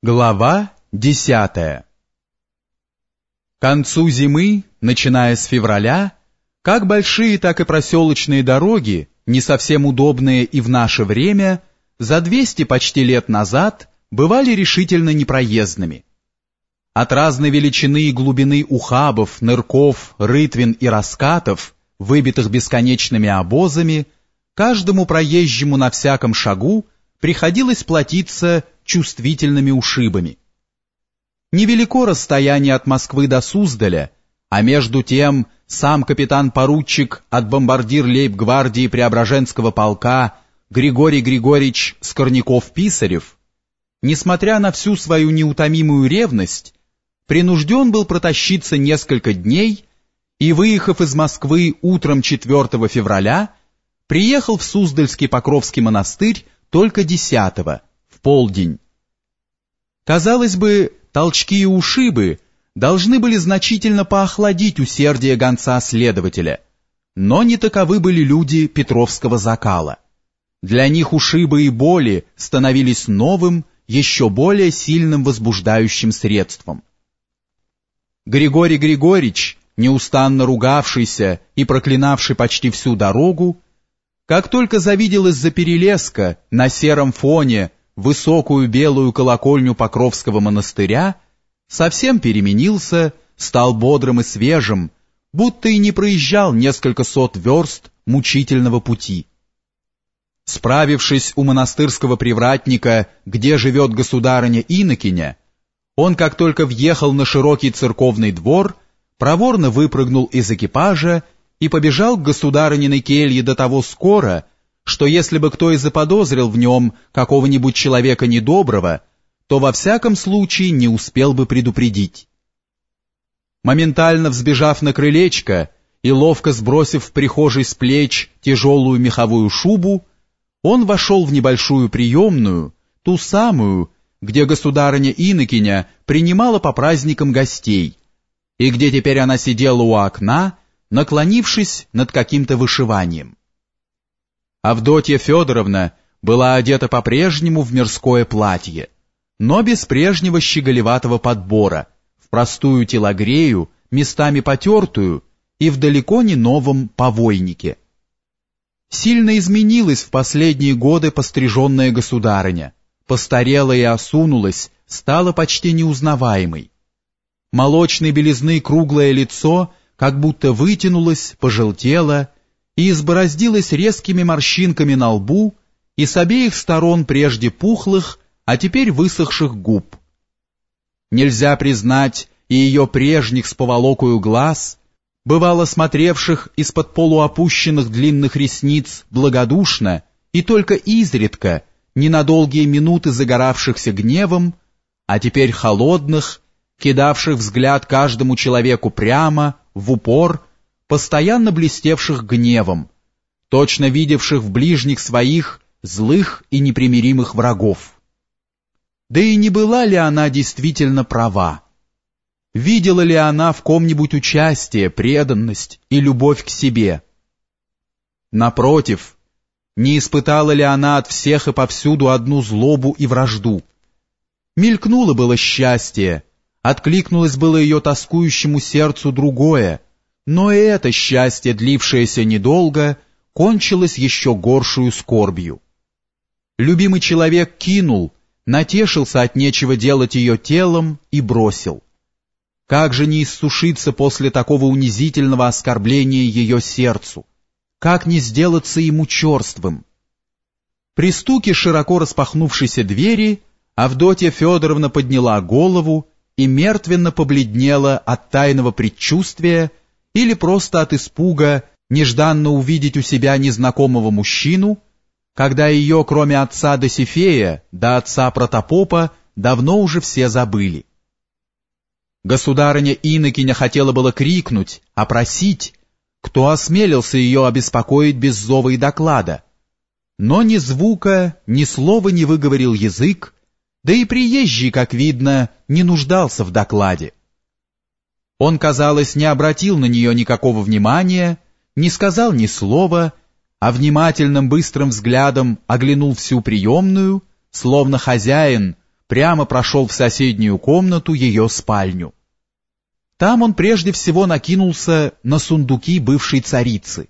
Глава десятая К концу зимы, начиная с февраля, как большие, так и проселочные дороги, не совсем удобные и в наше время, за 200 почти лет назад бывали решительно непроездными. От разной величины и глубины ухабов, нырков, рытвин и раскатов, выбитых бесконечными обозами, каждому проезжему на всяком шагу приходилось платиться чувствительными ушибами. Невелико расстояние от Москвы до Суздаля, а между тем сам капитан-поручик от бомбардир лейб-гвардии Преображенского полка Григорий Григорьевич Скорняков-Писарев, несмотря на всю свою неутомимую ревность, принужден был протащиться несколько дней и, выехав из Москвы утром 4 февраля, приехал в Суздальский Покровский монастырь только 10 в полдень. Казалось бы, толчки и ушибы должны были значительно поохладить усердие гонца-следователя, но не таковы были люди Петровского закала. Для них ушибы и боли становились новым, еще более сильным возбуждающим средством. Григорий Григорьевич, неустанно ругавшийся и проклинавший почти всю дорогу, как только завидел из-за перелеска на сером фоне высокую белую колокольню Покровского монастыря, совсем переменился, стал бодрым и свежим, будто и не проезжал несколько сот верст мучительного пути. Справившись у монастырского привратника, где живет государыня Инокиня, он, как только въехал на широкий церковный двор, проворно выпрыгнул из экипажа и побежал к государыниной келье до того скоро, что если бы кто и заподозрил в нем какого-нибудь человека недоброго, то во всяком случае не успел бы предупредить. Моментально взбежав на крылечко и ловко сбросив в прихожей с плеч тяжелую меховую шубу, он вошел в небольшую приемную, ту самую, где государыня Инокиня принимала по праздникам гостей, и где теперь она сидела у окна, наклонившись над каким-то вышиванием. Авдотья Федоровна была одета по-прежнему в мирское платье, но без прежнего щеголеватого подбора, в простую телогрею, местами потертую и в далеко не новом повойнике. Сильно изменилась в последние годы постриженная государыня, постарела и осунулась, стала почти неузнаваемой. Молочной белизны круглое лицо как будто вытянулась, пожелтела и избороздилась резкими морщинками на лбу и с обеих сторон прежде пухлых, а теперь высохших губ. Нельзя признать и ее прежних с поволокою глаз, бывало смотревших из-под полуопущенных длинных ресниц благодушно и только изредка, ненадолгие минуты загоравшихся гневом, а теперь холодных, кидавших взгляд каждому человеку прямо, в упор, постоянно блестевших гневом, точно видевших в ближних своих злых и непримиримых врагов. Да и не была ли она действительно права? Видела ли она в ком-нибудь участие, преданность и любовь к себе? Напротив, не испытала ли она от всех и повсюду одну злобу и вражду? Мелькнуло было счастье, Откликнулось было ее тоскующему сердцу другое, но и это счастье, длившееся недолго, кончилось еще горшую скорбью. Любимый человек кинул, натешился от нечего делать ее телом и бросил. Как же не иссушиться после такого унизительного оскорбления ее сердцу? Как не сделаться ему черствым? При стуке широко распахнувшейся двери Авдотья Федоровна подняла голову и мертвенно побледнела от тайного предчувствия или просто от испуга нежданно увидеть у себя незнакомого мужчину, когда ее, кроме отца Досифея, до отца Протопопа, давно уже все забыли. Государыня Инокиня хотела было крикнуть, опросить, кто осмелился ее обеспокоить без зова и доклада. Но ни звука, ни слова не выговорил язык, да и приезжий, как видно, не нуждался в докладе. Он, казалось, не обратил на нее никакого внимания, не сказал ни слова, а внимательным быстрым взглядом оглянул всю приемную, словно хозяин, прямо прошел в соседнюю комнату, ее спальню. Там он прежде всего накинулся на сундуки бывшей царицы,